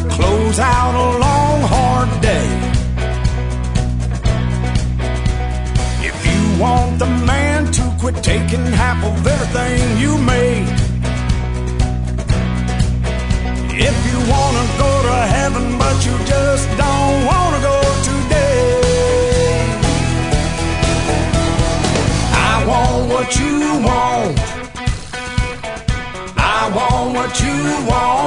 to close out a long, hard day. If you want the man to quit taking half of everything you made. If you wanna go to heaven, but you just don't wanna go today. I want what you want. I want what you want.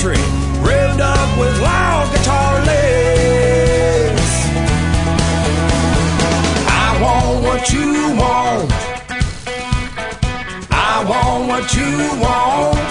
Country revved up with loud guitar licks. I want what you want. I want what you want.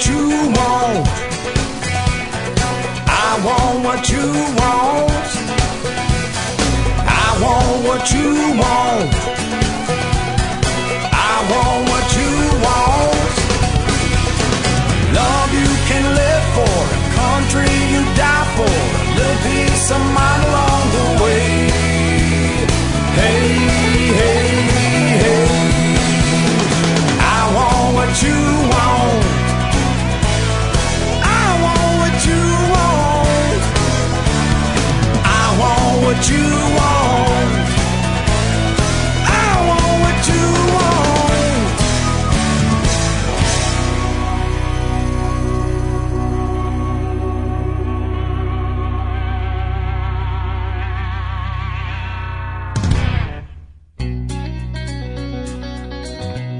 What you want. I want what you want. I want what you want.